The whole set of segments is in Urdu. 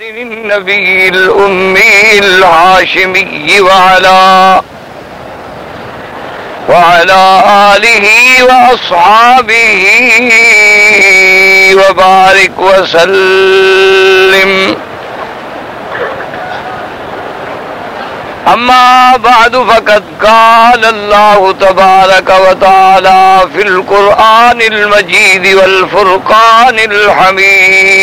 النبي الأمي الهاشمي وعلى وعلى آله وأصحابه وبارك وسلم. أما بعد، فقد قال الله تبارك وتعالى في القرآن المجيد والفرقان الحميد.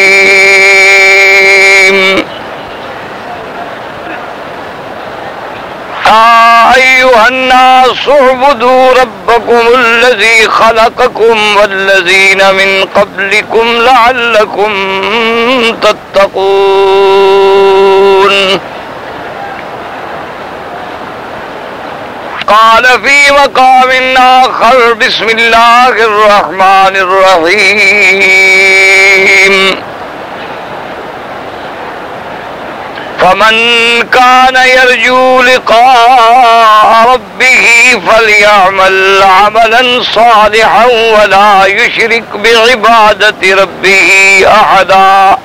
أيها الناس اعبدوا ربكم الذي خلقكم والذين من قبلكم لعلكم تتقون. قال في مقام آخر بسم الله الرحمن الرحيم. فمن كان يرجو لقاء ربه فليعمل عملا صالحا ولا يشرك بعبادة ربه أحدا.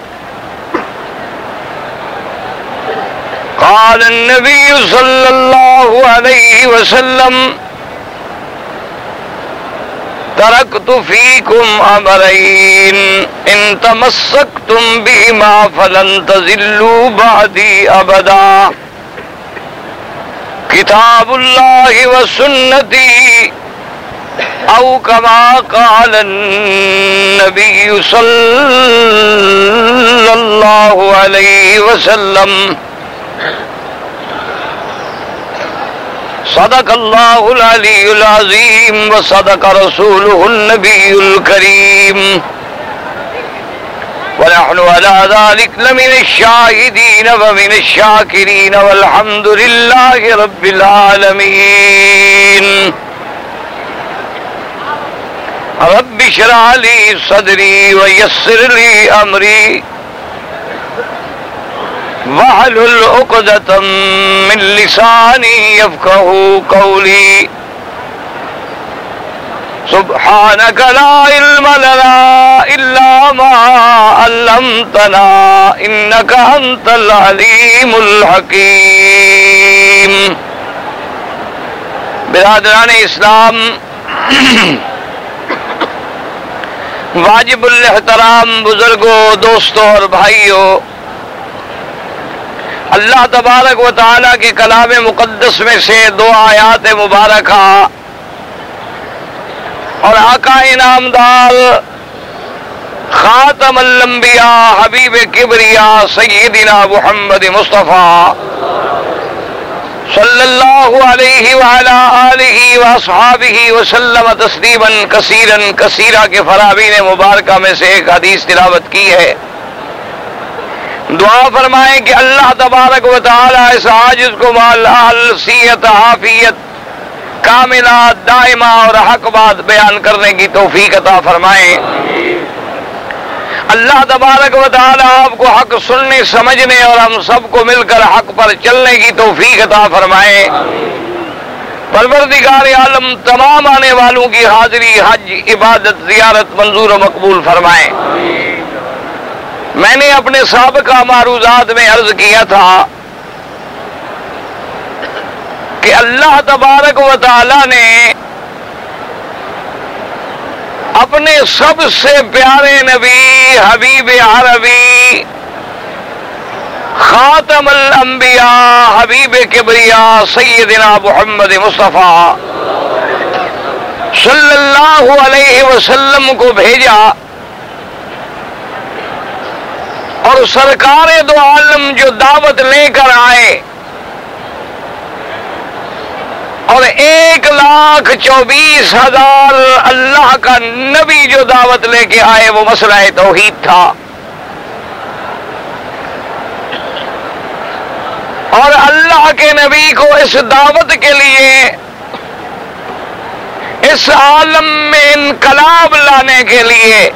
قال النبي صلى الله عليه وسلم تركت فيكم أمرين إن تمسكتم بهما فلن تزلوا بعدي أبدا كتاب الله وسنتي أو كما قال النبي صلى الله عليه وسلم صدق الله العلي العظيم وصدق رسوله النبي الكريم. ونحن على ذلك لمن الشاهدين ومن الشاكرين والحمد لله رب العالمين. رب شرع لي صدري ويسر لي أمري. واحلل عقدة من لساني يفقه قولي سبحانك لا علم لنا إلا ما علمتنا إنك أنت العليم الحكيم برادران اسلام واجب الاحترام بزرگوں، دوستوں اور بھائیوں اللہ تبارک و تعالیٰ کے کلام مقدس میں سے دو آیات مبارکہ اور آقا انعامدار خاتم الانبیاء حبیب کبریا سیدنا محمد مصطفیٰ صلی اللہ علیہ وعلا آلہ واصحابہ وسلم تسلیما کثیرا کثیرا کے فرابین مبارکہ میں سے ایک حدیث تلاوت کی ہے۔ دعا فرمائیں کہ اللہ تبارک و تعالی اس عاجز کو مال سیت حافیت کاملہ دائمہ اور حق بات بیان کرنے کی توفیق عطا فرمائیں۔ اللہ تبارک و تعالی آپ کو حق سننے، سمجھنے اور ہم سب کو مل کر حق پر چلنے کی توفیق عطا فرمائے پروردگار عالم، تمام آنے والوں کی حاضری، حج، عبادت، زیارت، منظور و مقبول فرمائے میں نے اپنے سابقہ معروضات میں عرض کیا تھا کہ اللہ تبارک و تعالی نے اپنے سب سے پیارے نبی، حبیب عربی، خاتم الانبیاء، حبیب کبریا، سیدنا محمد مصطفیٰ صلی اللہ علیہ وسلم کو بھیجا۔ اور سرکار دو عالم جو دعوت لے کر آئے اور ایک لاکھ چوبیس ہزار اللہ کا نبی جو دعوت لے کے آئے، وہ مسئلہ توحید تھا۔ اور اللہ کے نبی کو اس دعوت کے لیے اس عالم میں انقلاب لانے کے لیے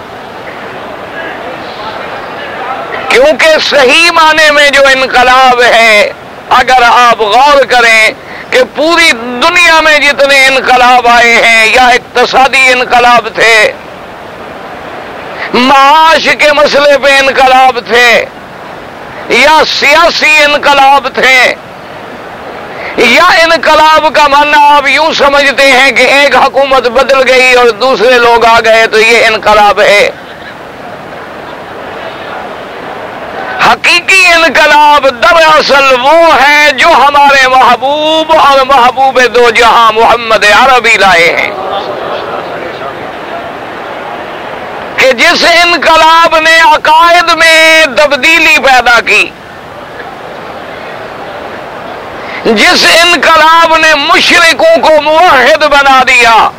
کیونکہ صحیح معنی میں جو انقلاب ہے، اگر آپ غور کریں کہ پوری دنیا میں جتنے انقلاب آئے ہیں، یا اقتصادی انقلاب تھے، معاش کے مسئلے پہ انقلاب تھے، یا سیاسی انقلاب تھے، یا انقلاب کا ماننا آپ یوں سمجھتے ہیں کہ ایک حکومت بدل گئی اور دوسرے لوگ آ گئے، تو یہ انقلاب ہے۔ حقیقی انقلاب دراصل وہ ہے جو ہمارے محبوب اور محبوب دو جہاں محمد عربی لائے ہیں۔ کہ جس انقلاب نے عقائد میں تبدیلی پیدا کی، جس انقلاب نے مشرقوں کو موحد بنا دیا،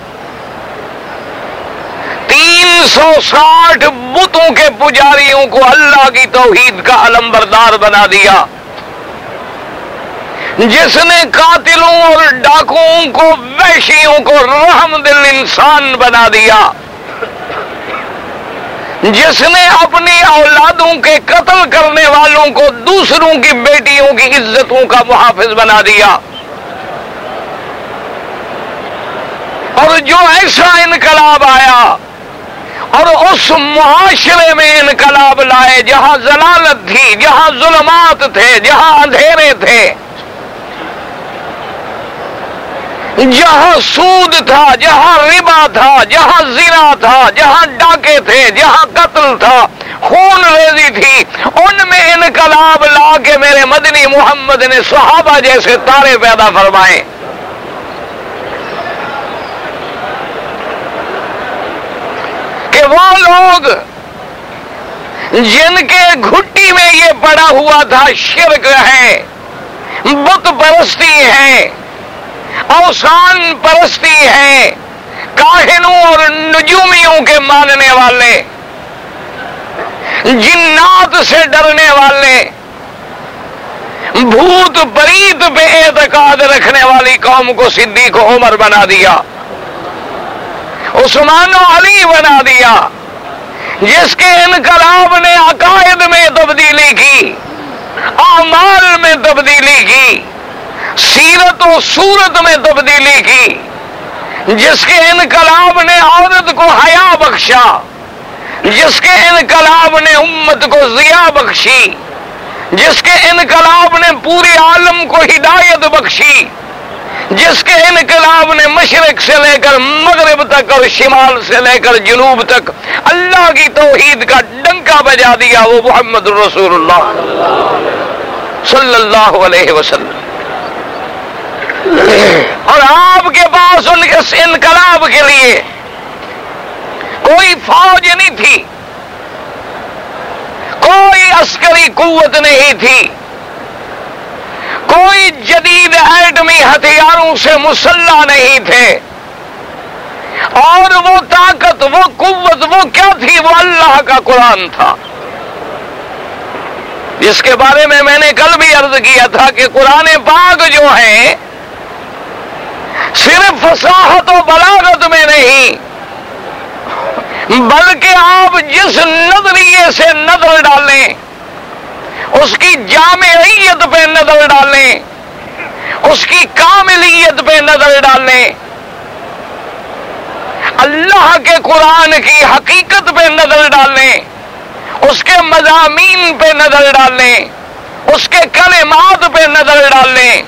تین سو ساٹھ بتوں کے پجاریوں کو اللہ کی توحید کا علم بردار بنا دیا۔ جس نے قاتلوں اور ڈاکوؤں کو ویشیوں کو رحم دل انسان بنا دیا۔ جس نے اپنی اولادوں کے قتل کرنے والوں کو دوسروں کی بیٹیوں کی عزتوں کا محافظ بنا دیا۔ اور جو ایسا انقلاب آیا اور اس معاشرے میں انقلاب لائے، جہاں ضلالت تھی، جہاں ظلمات تھے، جہاں اندھیرے تھے، جہاں سود تھا، جہاں ربا تھا، جہاں زنا تھا، جہاں ڈاکے تھے، جہاں قتل تھا، خون ریزی تھی، ان میں انقلاب لا کے میرے مدنی محمد نے صحابہ جیسے تارے پیدا فرمائے۔ وہ لوگ۔ جن کے گھٹی میں یہ پڑا ہوا تھا شرک ہے، بت پرستی ہے، اوسان پرستی ہے، کاہنوں اور نجومیوں کے ماننے والے، جنات سے ڈرنے والے، بھوت پریت پہ اعتقاد رکھنے والی قوم کو صدی کو عمر بنا دیا۔ عثمان و علی بنا دیا، جس کے انقلاب نے عقائد میں تبدیلی کی، اعمال میں تبدیلی کی، سیرت و صورت میں تبدیلی کی، جس کے انقلاب نے عورت کو حیا بخشا، جس کے انقلاب نے امت کو ضیا بخشی، جس کے انقلاب نے پورے عالم کو ہدایت بخشی۔ جس کے انقلاب نے مشرق سے لے کر مغرب تک اور شمال سے لے کر جنوب تک اللہ کی توحید کا ڈنکا بجا دیا وہ محمد رسول اللہ صلی اللہ علیہ وسلم۔ اور آپ کے پاس ان کے انقلاب کے لیے کوئی فوج نہیں تھی۔ کوئی عسکری قوت نہیں تھی۔ کوئی جدید ایٹمی ہتھیاروں سے مسلح نہیں تھے۔ اور وہ طاقت، وہ قوت، وہ کیا تھی؟ وہ اللہ کا قرآن تھا۔ جس کے بارے میں میں نے کل بھی عرض کیا تھا کہ قرآن پاک جو ہے، صرف فصاحت و بلاغت میں نہیں، بلکہ آپ جس نظریے سے نظر ڈالیں اس کی جامعیت پہ نظر ڈالیں۔ اس کی کاملیت پہ نظر ڈالیں۔ اللہ کے قرآن کی حقیقت پہ نظر ڈالیں۔ اس کے مضامین پہ نظر ڈالیں۔ اس کے کلمات پہ نظر ڈالیں۔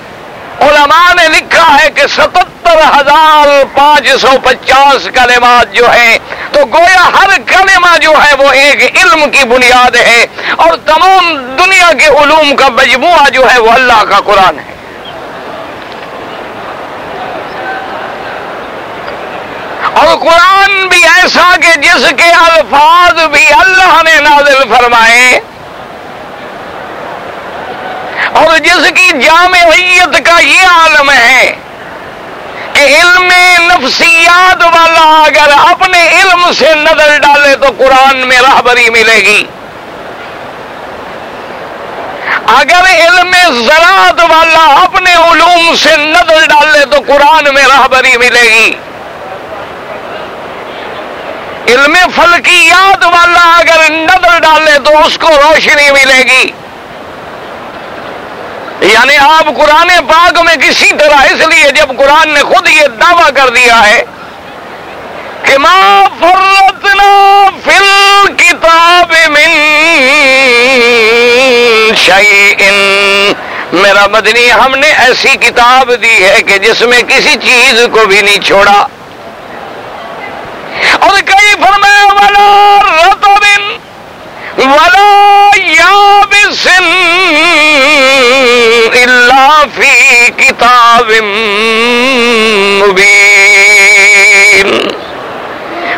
علماء نے لکھا ہے کہ ستر ہزار پانچ سو پچاس کلمات جو ہے تو گویا ہر کلمہ جو ہے وہ ایک علم کی بنیاد ہے۔ اور تمام دنیا کے علوم کا مجموعہ جو ہے وہ اللہ کا قرآن ہے۔ اور قرآن بھی ایسا کہ جس کے الفاظ بھی اللہ نے نازل فرمائے اور جس کی جامعیت کا یہ عالم ہے کہ علم نفسیات والا اگر اپنے علم سے نظر ڈالے تو قرآن میں راہبری ملے گی۔ اگر علم زراعت والا اپنے علوم سے نظر ڈالے تو قرآن میں راہبری ملے گی۔ علم فلکیات والا اگر نظر ڈالے تو اس کو روشنی ملے گی۔ یعنی آپ قرآن پاک میں کسی طرح اس لیے جب قرآن نے خود یہ دعویٰ کر دیا ہے کہ ماں فرتنا فل کتاب من شعی میرا مدنی، ہم نے ایسی کتاب دی ہے کہ جس میں کسی چیز کو بھی نہیں چھوڑا۔ اور کئی فرمایا والا رتبن والا یا بسن فی کتاب مبین۔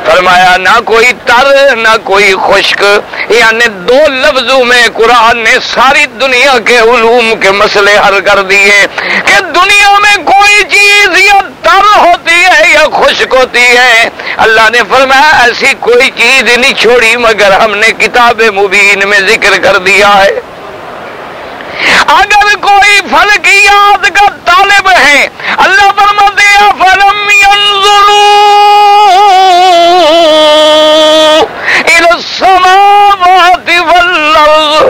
فرمایا، نہ کوئی تر، نہ کوئی خشک یعنی دو لفظوں میں قرآن نے ساری دنیا کے علوم کے مسئلے حل کر دیے کہ دنیا میں کوئی چیز یا تر ہوتی ہے یا خشک ہوتی ہے۔ اللہ نے فرمایا، ایسی کوئی چیز نہیں چھوڑی، مگر ہم نے کتاب مبین میں ذکر کر دیا ہے۔ اگر کوئی فل کی یاد کا طالب ہے، اللہ فرماتے ہیں، فلم السماوات والارض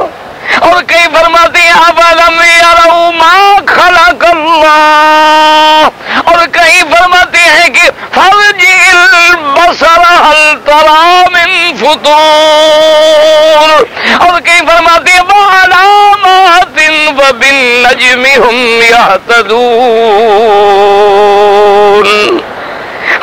اور کئی فرماتے ہیں افلم یرو ما خلق اللہ اور کئی فرماتے ہیں کہ فرجی البصر هل ترى من فطور۔ اور کئی فرماتے ہیں وبالنجم هم يهتدون.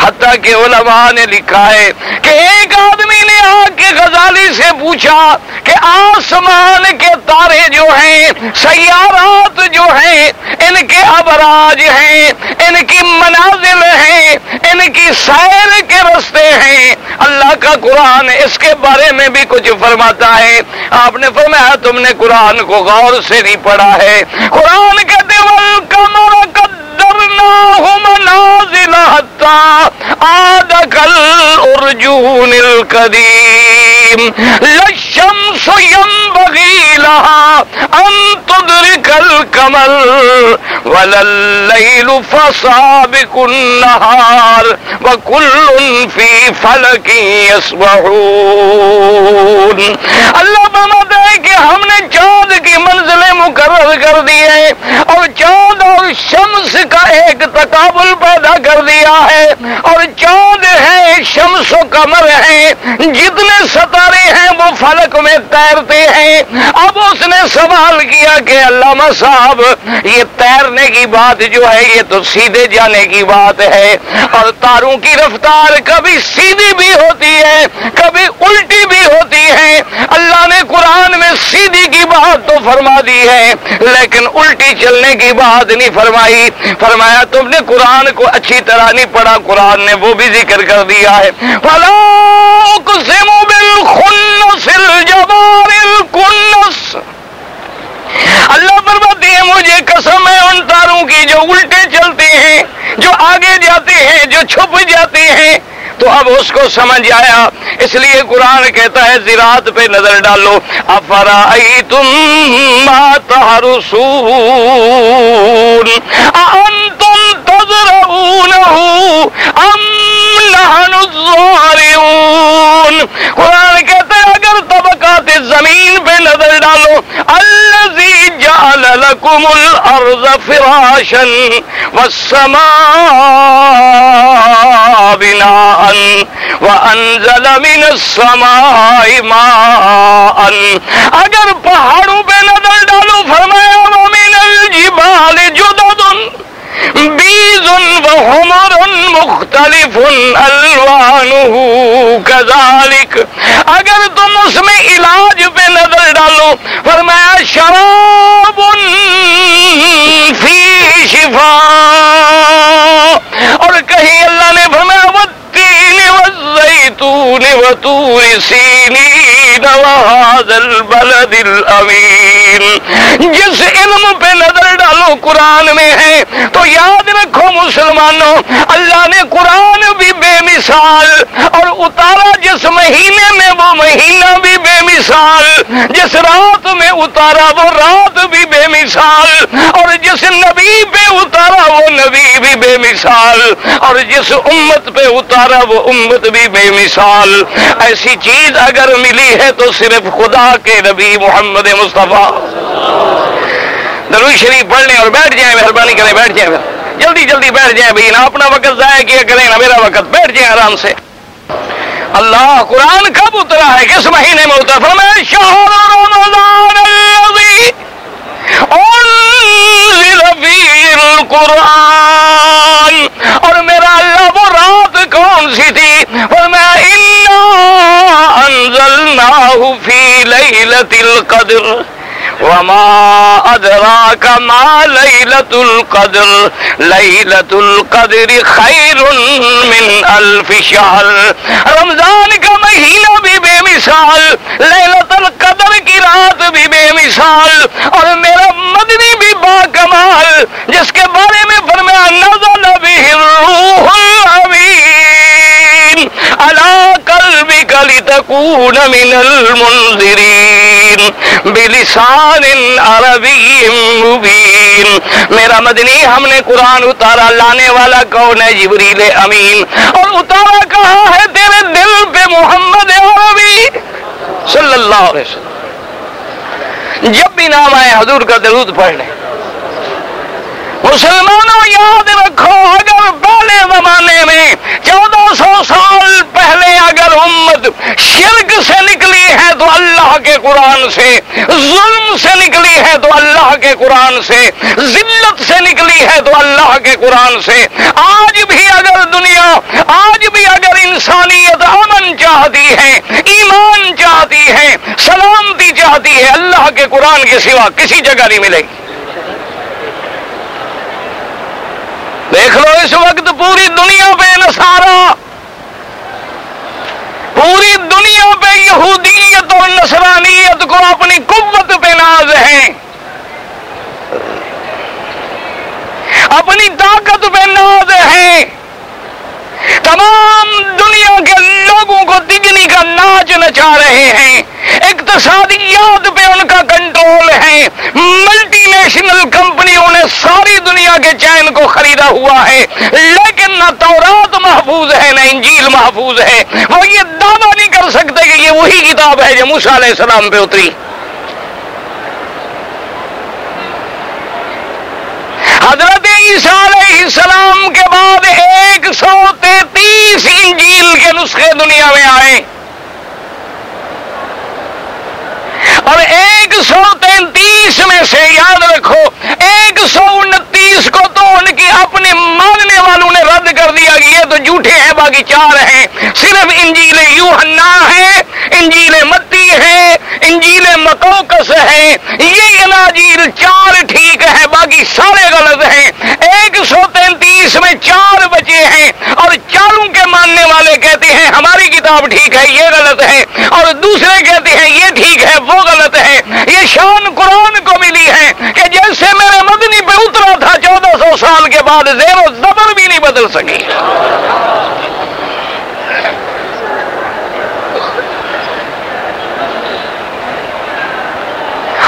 حتیٰ کہ علماء نے لکھا ہے کہ ایک آدمی آ کے غزالی سے پوچھا کہ آسمان کے تارے جو ہیں، سیارات جو ہیں، ان کے ابراج ہیں، ان کی منازل ہیں، ان کی سیر کے رستے ہیں۔ اللہ کا قرآن اس کے بارے میں بھی کچھ فرماتا ہے۔ آپ نے فرمایا، تم نے قرآن کو غور سے نہیں پڑھا ہے۔ قرآن کے دیول کمر منازل حتى عاد كالأرجون القديم للشمس ينبغي لها تدرك الكمل ولا الليل فسابق النهار وكل في فلك يسبحون۔ اللہ فرماتا ہے کہ ہم نے چاند کی منزلیں مقرر کر دی ہیں اور چاند اور شمس کا ایک تقابل پیدا کر دیا ہے۔ اور چاند ہے، شمس و کمر ہے، جتنے ستارے ہیں وہ فلک میں تیرتے ہیں۔ اب اس نے سوال کیا کہ علامہ صاحب یہ تیرنے کی بات جو ہے، یہ تو سیدھے جانے کی بات ہے۔ اور تاروں کی رفتار کبھی سیدھی بھی ہوتی ہے، کبھی الٹی بھی ہوتی ہے۔ اللہ نے قرآن میں سیدھی کی بات تو فرما دی ہے، لیکن الٹی چلنے کی بات نہیں فرمائی۔ فرمایا، تم نے قرآن کو اچھی طرح نہیں پڑھا، قرآن نے وہ بھی ذکر کر دیا ہے۔ فلا اقسم بالخنس الجوار الکنس اللہ فرماتے ہیں مجھے قسم ہے ان تاروں کی جو الٹے چلتے ہیں جو آگے جاتے ہیں جو چھپ جاتے ہیں۔ تو اب اس کو سمجھ آیا۔ اس لیے قرآن کہتا ہے، زراعت پہ نظر ڈالو۔ افرائی تم تحرسون؟ انتم تزرعونه ام نحن الزارعون قرآن کہتا ہے، اگر طبقات زمین پہ نظر ڈالو الذي جعل لكم الارض فراشا۔ والسماء بناء وانزل من السماء ماء۔ اگر پہاڑوں پہ نظر ڈالو، فرمایا، ومن الجبال جدد بیز وحمر مختلف الوانه كذلك۔ وطور سینین وهذا البلد الامین۔ جس علم پہ نظر ڈالو قرآن میں ہے، تو یاد رکھو مسلمانوں، اللہ نے قرآن مثال اور اتارا جس مہینے میں وہ مہینہ بھی بے مثال جس رات میں اتارا وہ رات بھی بے مثال اور جس نبی پہ اتارا وہ نبی بھی بے مثال اور جس امت پہ اتارا وہ امت بھی بے مثال ایسی چیز اگر ملی ہے تو صرف خدا کے نبی محمد مصطفیٰ۔ درو شریف پڑھ لیں اور بیٹھ جائیں، مہربانی کریں، بیٹھ جائیں۔ جلدی جلدی بیٹھ جائیں بھائی نہ اپنا وقت ضائع کیا کریں نہ میرا وقت۔ بیٹھ جائیں آرام سے۔ اللہ قرآن کب اترا ہے؟ کس مہینے میں اترا فرمایا، شہر قرآن اور میرا اللہ، وہ رات کون سی تھی؟ فرمایا انزلناه في ليلة القدر۔ وما أدراك ما ليلة القدر. ليلة القدر خير من ألف شهر. رمضان کا مہینہ بھی بے مثال. ليلة القدر کی رات بھی بے مثال. اور میرا مدنی بھی با کمال. جس کے بارے میں فرمایا نزل به قلبك لتكون من المنذرين بلسان عربی مبین میرا مدنی ہم نے قرآن اتارا لانے والا کون ہے جبریل امین اور اتارا کہا ہے تیرے دل پہ محمد عربی صلی اللہ علیہ وسلم جب بھی نام آئے حضور کا درود پڑھ لیں مسلمانوں یاد رکھو، اگر پہلے زمانے میں چودہ سو سال پہلے اگر امت شرک سے نکلی ہے تو اللہ کے قرآن سے، ظلم سے نکلی ہے تو اللہ کے قرآن سے، ذلت سے نکلی ہے تو اللہ کے قرآن سے۔ آج بھی اگر دنیا، آج بھی اگر انسانیت امن چاہتی ہے، ایمان چاہتی ہے، سلامتی چاہتی ہے، اللہ کے قرآن کے سوا کسی جگہ نہیں ملے گی۔ دیکھ لو اس وقت پوری دنیا پہ نسارا پوری دنیا پہ یہودیت اور نصرانیت کو اپنی قوت پہ ناز ہے۔ اپنی طاقت پہ ناز ہے۔ تمام دنیا کے لوگوں کو دگنی کا ناچ نچا رہے ہیں۔ اقتصادیات پہ ان کا کنٹرول ہے۔ ملٹی نیشنل کمپنیوں نے ساری دنیا کے چین کو خریدا ہوا ہے۔ لیکن نہ تورات محفوظ ہے، نہ انجیل محفوظ ہے۔ وہ یہ دعویٰ نہیں کر سکتے کہ یہ وہی کتاب ہے جو موسیٰ علیہ السلام پہ اتری۔ حضرت عیسیٰ علیہ السلام کے بعد ایک سو تینتیس انجیل کے نسخے دنیا میں آئے۔ اور ایک سو تینتیس میں سے یاد رکھو، ایک سو انتیس کو تو ان کی اپنے ماننے والوں نے رد کر دیا کہ یہ تو جھوٹے ہیں، باقی چار ہیں۔ صرف انجیل یوحنا ہے، انجیل متی ہے، انجیل مکوکس ہے۔ یہ اناجیل چار ٹھیک ہے باقی سارے غلط ہیں۔ ایک سو تینتیس میں چار بچے ہیں اور چاروں کے ماننے والے کہتے ہیں، ہماری کتاب ٹھیک ہے، یہ غلط ہے۔ اور دوسرے کہتے ہیں، یہ ٹھیک ہے، وہ غلط ہے یہ شان قرآن کو ملی ہے کہ جیسے میرے مدنی پہ اترا تھا چودہ سو سال کے بعد زیر و زبر بھی نہیں بدل سکی۔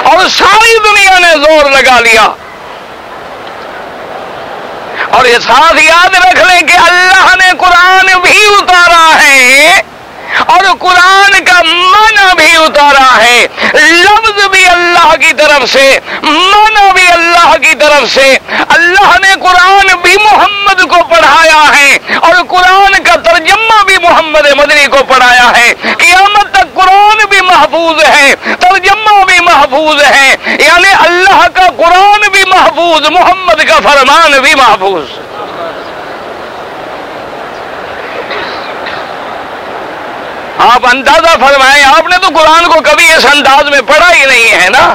اور ساری دنیا نے زور لگا لیا۔ اور یہ ساتھ یاد رکھ لیں کہ اللہ نے قرآن بھی اتارا ہے۔ اور قرآن کا معنی بھی اتارا ہے۔ لفظ بھی اللہ کی طرف سے، معنی بھی اللہ کی طرف سے۔ اللہ نے قرآن بھی محمد کو پڑھایا ہے اور قرآن کا ترجمہ بھی محمد مدنی کو پڑھایا ہے۔ قیامت تک قرآن بھی محفوظ ہے، ترجمہ بھی محفوظ ہے۔ یعنی اللہ کا قرآن بھی محفوظ، محمد کا فرمان بھی محفوظ۔ آپ اندازہ فرمائیں، آپ نے تو قرآن کو کبھی اس انداز میں پڑھا ہی نہیں ہے نا؟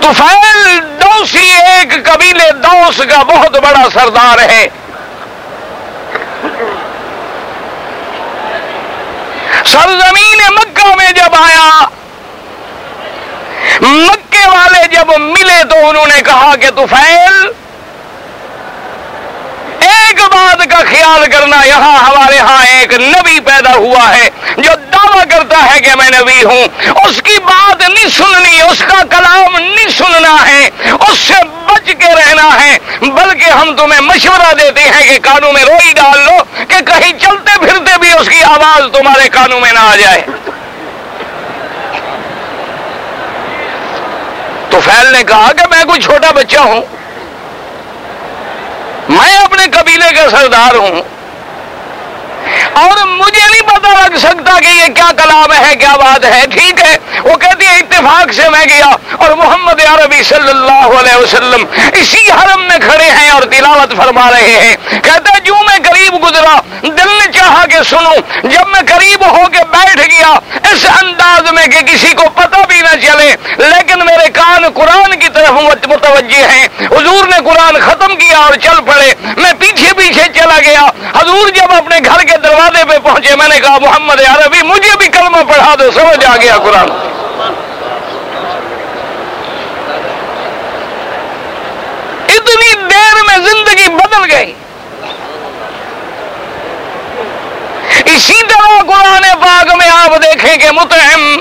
تو فیل دوسی ایک قبیلے دوس کا بہت بڑا سردار ہے۔ سرزمین مکہ میں جب آیا، مکے والے جب ملے تو انہوں نے کہا کہ تو ایک بات کا خیال کرنا یہاں ہمارے ہاں ایک نبی پیدا ہوا ہے، جو دعویٰ کرتا ہے کہ میں نبی ہوں۔ اس کی بات نہیں سننی، اس کا کلام نہیں سننا ہے۔ اس سے بچ کے رہنا ہے۔ بلکہ ہم تمہیں مشورہ دیتے ہیں کہ کانوں میں روئی ڈال لو، کہ کہیں چلتے پھرتے بھی اس کی آواز تمہارے کانوں میں نہ آ جائے۔ تو فیل نے کہا کہ میں کوئی چھوٹا بچہ ہوں۔ میں اپنے قبیلے کا سردار ہوں۔ اور مجھے نہیں پتا لگ سکتا کہ یہ کیا کلام ہے، کیا بات ہے۔ ٹھیک ہے، وہ کہتی ہے اتفاق سے میں گیا اور محمد عربی صلی اللہ علیہ وسلم اسی حرم میں کھڑے ہیں اور تلاوت فرما رہے ہیں۔ کہتا ہے، جو میں قریب گزرا، دل نے چاہا کہ سنوں۔ جب میں قریب ہو کے بیٹھ گیا، اس انداز میں کہ کسی کو پتہ بھی نہ چلے، لیکن میرے کان قرآن کی طرف متوجہ ہیں۔ حضور نے قرآن ختم کیا اور چل پڑے۔ میں پیچھے پیچھے چلا گیا۔ حضور جب اپنے گھر کے دروازے پہ پہنچے، میں نے کہا، محمد عربی مجھے بھی کلمہ پڑھا دو، سمجھ آ گیا قرآن. اتنی دیر میں زندگی بدل گئی۔ اسی طرح قرآن پاک میں آپ دیکھیں کہ متحم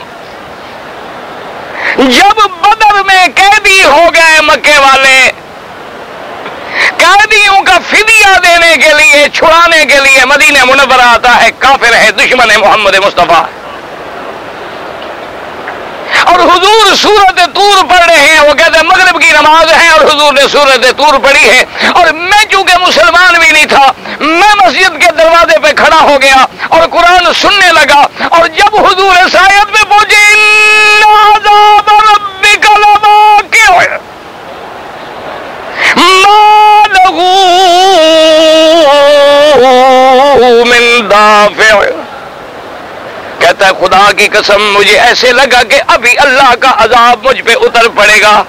جب بدر میں قیدی ہو گئے مکے والے قیدیوں کا فدیہ دینے کے لیے، چھڑانے کے لیے مدینہ منورہ آتا ہے، کافر ہے، دشمن ہے محمد مصطفیٰ۔ اور حضور سورت تور پڑھ رہے ہیں، وہ کہتے ہیں مغرب کی نماز ہے اور حضور نے سورت تور پڑھی ہے۔ اور میں چونکہ مسلمان بھی نہیں تھا، میں مسجد کے دروازے پہ کھڑا ہو گیا اور قرآن سننے لگا۔ اور جب حضور شاید میں پہنچے من دافع۔ کہتا ہے، خدا کی قسم، مجھے ایسے لگا کہ ابھی اللہ کا عذاب مجھ پہ اتر پڑے گا۔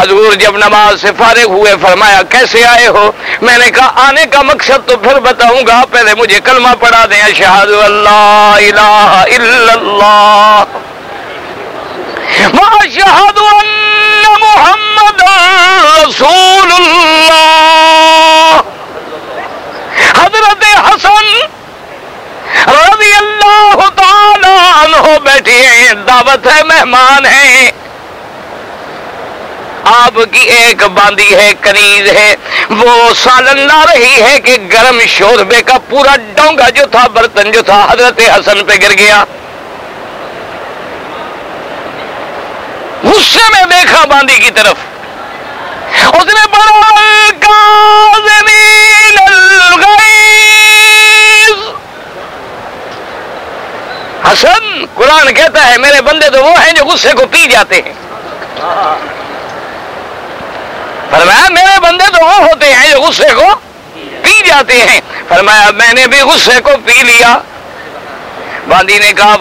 حضور جب نماز سے فارغ ہوئے، فرمایا، کیسے آئے ہو؟ میں نے کہا، آنے کا مقصد تو پھر بتاؤں گا، پہلے مجھے کلمہ پڑھا دیں۔ شہاد اللہ الہ الا اللہ۔ شہاد محمد رسول اللہ۔ حضرت حسن رضی اللہ تعالی عنہ بیٹھے ہیں، دعوت ہے، مہمان ہیں۔ آپ کی ایک باندھی ہے، کنیز ہے۔ وہ سالن لا رہی ہے کہ گرم شوربے کا پورا ڈونگا جو تھا، برتن جو تھا، حضرت حسن پہ گر گیا۔ غصے میں دیکھا باندھی کی طرف۔ اس نے حسن، قرآن کہتا ہے، میرے بندے تو وہ ہیں جو غصے کو پی جاتے ہیں۔ فرمایا، میرے بندے تو وہ ہوتے ہیں جو غصے کو پی جاتے ہیں۔ فرمایا، میں نے بھی غصے کو پی لیا۔ باندھی نے کہا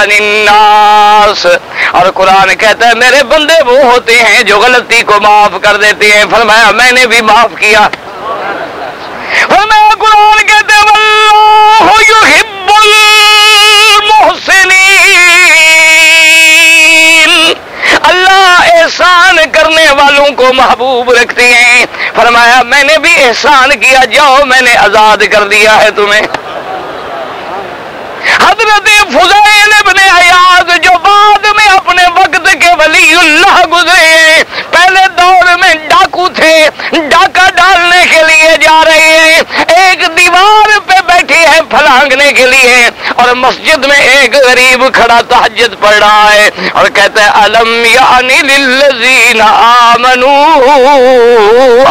الناس. اور قرآن کہتا ہے، میرے بندے وہ ہوتے ہیں جو غلطی کو معاف کر دیتے ہیں۔ فرمایا، میں نے بھی معاف کیا۔ فرمایا، قرآن کہتے اللہ احسان کرنے والوں کو محبوب رکھتے ہیں۔ فرمایا، میں نے بھی احسان کیا، جاؤ، میں نے آزاد کر دیا ہے تمہیں۔ حضرت فضائل ابن حیات جو بعد میں اپنے وقت کے ولی اللہ گزرے، پہلے دور میں ڈاکو تھے، ڈاکہ ڈالنے کے لیے جا رہے ہیں۔ ایک دیوار پہ بیٹھے ہیں پھلانگنے کے لیے، اور مسجد میں ایک غریب کھڑا تحجد پڑھ رہا ہے اور کہتے ہیں علم یعنی للذین آمنوا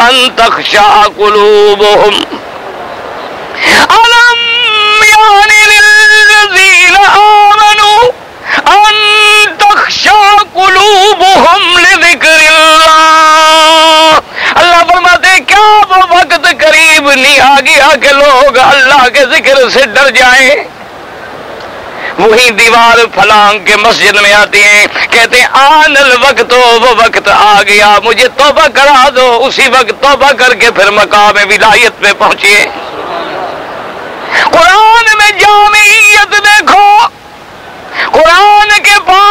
ان تخشع قلوبهم تخشع قلوبهم لذکر اللہ اللہ فرماتے کیا وہ وقت قریب نہیں آ گیا کہ لوگ اللہ کے ذکر سے ڈر جائیں؟ وہی دیوار پھلانگ کے مسجد میں آتے ہیں، کہتے ہیں، آن الوقت، وہ وقت آ گیا، مجھے توبہ کرا دو، اسی وقت توبہ کر کے پھر مقام ولایت پہ پہنچیے۔ قرآن میں جامعیت دیکھو قرآن کے پاس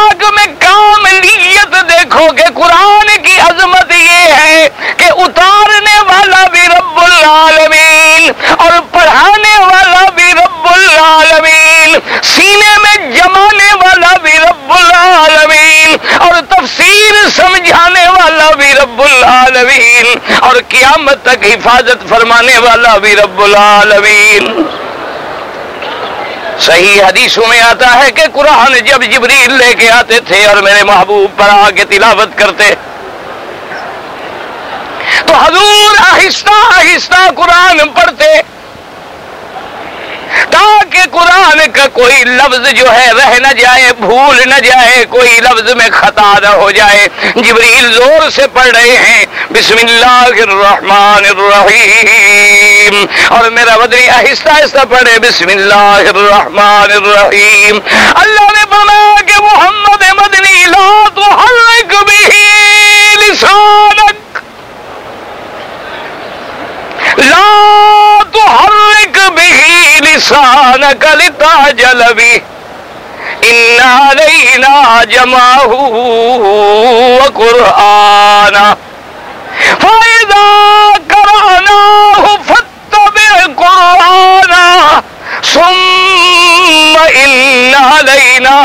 دیکھو کہ قرآن کی عظمت یہ ہے کہ اتارنے والا بھی رب العالمین اور پڑھانے والا بھی رب العالمین، سینے میں جمانے والا بھی رب العالمین اور تفسیر سمجھانے والا بھی رب العالمین اور قیامت تک حفاظت فرمانے والا بھی رب العالمین۔ صحیح حدیثوں میں آتا ہے کہ قرآن جب جبریل لے کے آتے تھے اور میرے محبوب پر آ کے تلاوت کرتے، تو حضور آہستہ آہستہ قرآن پڑھتے۔ تاکہ قرآن کا کوئی لفظ جو ہے رہ نہ جائے، بھول نہ جائے، کوئی لفظ میں خطا نہ ہو جائے۔ جبریل زور سے پڑھ رہے ہیں، بسم اللہ الرحمن الرحیم۔ اور میرا بدری آہستہ آہستہ پڑھے، بسم اللہ الرحمن الرحیم۔ اللہ نے فرمایا کہ محمد مدنی لا تو ہر لسانک لا تحرك به لسانك لتعجل به إن علينا جمعه وقرآنا فإذا قرأناه فاتبع قرآنا ثم إن علينا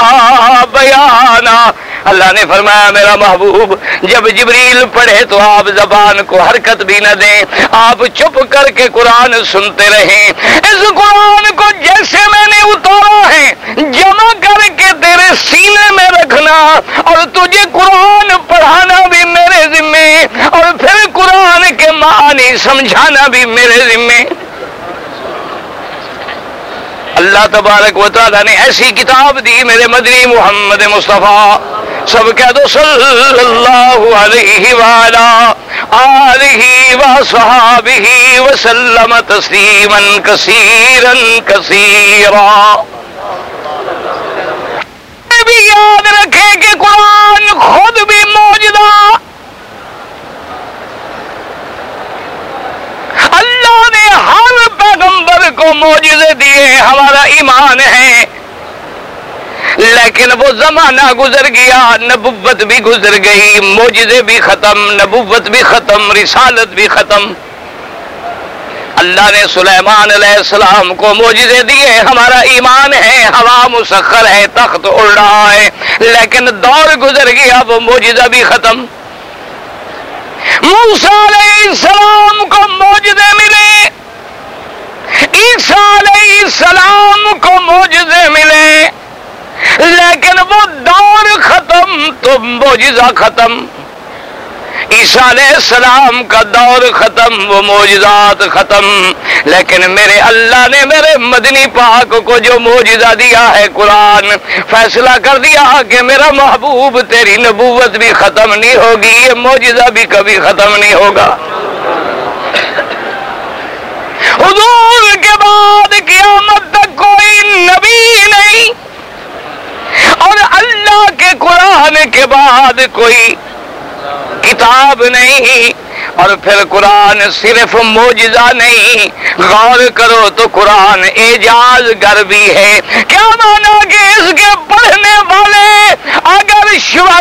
اللہ نے فرمایا، میرا محبوب، جب جبریل پڑھے تو آپ زبان کو حرکت بھی نہ دیں، آپ چپ کر کے قرآن سنتے رہیں۔ اس قرآن کو جیسے میں اتارا ہے۔ جمع کر کے تیرے سینے میں رکھنا اور تجھے قرآن پڑھانا بھی میرے ذمے اور پھر قرآن کے معنی سمجھانا بھی میرے ذمے۔ اللہ تبارک و تعالیٰ نے ایسی کتاب دی میرے مدنی محمد مصطفیٰ۔ سب کہہ دو صلی اللہ علیہ والا آلہ و صحابہ وسلم تسلیما کثیرا کثیرا۔ بھی یاد رکھے کہ قرآن خود بھی موجودہ۔ اللہ نے ہر پیغمبر کو موجودے دیے، ہمارا ایمان ہے۔ لیکن وہ زمانہ گزر گیا، نبوت بھی گزر گئی موجزے بھی ختم، نبوت بھی ختم، رسالت بھی ختم۔ اللہ نے سلیمان علیہ السلام کو موجزے دیے، ہمارا ایمان ہے، ہوا مسخر ہے، تخت اڑ رہا ہے۔ لیکن دور گزر گیا، وہ موجزہ بھی ختم۔ موسا علیہ السلام کو موجودے ملے۔ عیسیٰ علیہ السلام کو موجودے ملے۔ لیکن وہ دور ختم تو موجزہ ختم۔ عیسیٰ علیہ السلام کا دور ختم، وہ موجزات ختم۔ لیکن میرے اللہ نے میرے مدنی پاک کو جو موجزہ دیا ہے قرآن، فیصلہ کر دیا کہ میرا محبوب تیری نبوت بھی ختم نہیں ہوگی، یہ موجزہ بھی کبھی ختم نہیں ہوگا۔ حضور کے بعد قیامت تک کوئی نبی نہیں۔ اور اللہ کے قرآن کے بعد کوئی کتاب نہیں اور پھر قرآن صرف موجزہ نہیں۔ غور کرو تو قرآن اعجاز گر بھی ہے۔ کیا مانا کہ اس کے پڑھنے والے اگر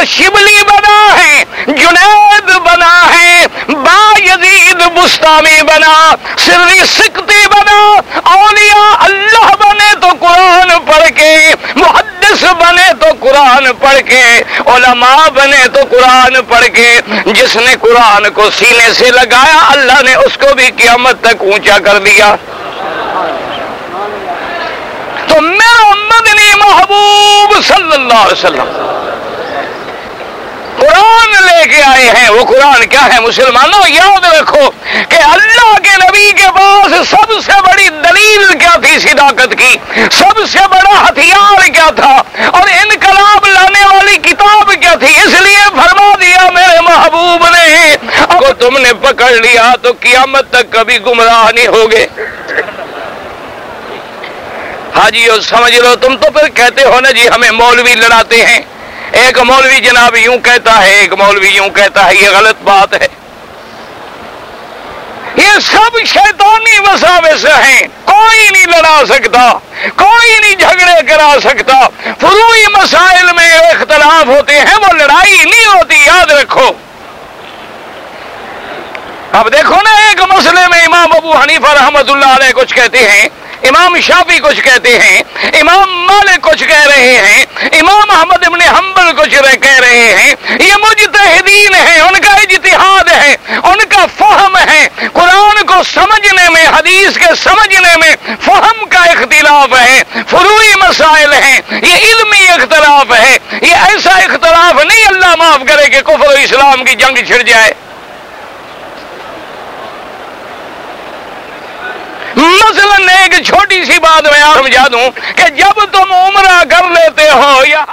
شبلی بنا ہے، جنید بنا ہے با یزید بستانی بنا، سری سکتی بنا، اولیاء اللہ بنے تو قرآن پڑھ کے بنے تو قرآن پڑھ کے، علماء بنے تو قرآن پڑھ کے۔ جس نے قرآن کو سینے سے لگایا، اللہ نے اس کو بھی قیامت تک اونچا کر دیا۔ تو میرا مدنی محبوب صلی اللہ علیہ وسلم قرآن لے کے آئے ہیں۔ وہ قرآن کیا ہے مسلمانوں؟ یاد رکھو کہ اللہ کے نبی کے پاس سب سے بڑی دلیل کیا تھی صداقت کی؟ سب سے بڑا ہتھیار کیا تھا؟ اور انقلاب لانے والی کتاب کیا تھی؟ اس لیے فرما دیا میرے محبوب نے۔ کو تم نے پکڑ لیا تو قیامت تک کبھی گمراہ نہیں ہوگے۔ ہاں حاجی سمجھ لو، تم تو پھر کہتے ہو نا جی ہمیں مولوی لڑاتے ہیں۔ ایک مولوی جناب یوں کہتا ہے، ایک مولوی یوں کہتا ہے، یہ غلط بات ہے۔ یہ سب شیطانی وساوس ہیں۔ کوئی نہیں لڑا سکتا، کوئی نہیں جھگڑے کرا سکتا۔ فروئی مسائل میں اختلاف ہوتے ہیں، وہ لڑائی نہیں ہوتی، یاد رکھو۔ اب دیکھو نا، ایک مسئلے میں امام ابو حنیفہ رحمت اللہ علیہ کچھ کہتے ہیں۔ امام شافی کچھ کہتے ہیں، امام مالک کچھ کہہ رہے ہیں، امام احمد ابن حنبل کچھ کہہ رہے ہیں۔ یہ مجتہدین ہیں، ان کا اجتہاد ہے، ان کا فہم ہے۔ قرآن کو سمجھنے میں، حدیث کے سمجھنے میں فہم کا اختلاف ہے، فروئی مسائل ہیں۔ یہ علمی اختلاف ہے، یہ ایسا اختلاف نہیں اللہ معاف کرے کہ کفر و اسلام کی جنگ چھڑ جائے۔ مثلا ایک چھوٹی سی بات میں سمجھا دوں کہ جب تم عمرہ کر لیتے ہو یا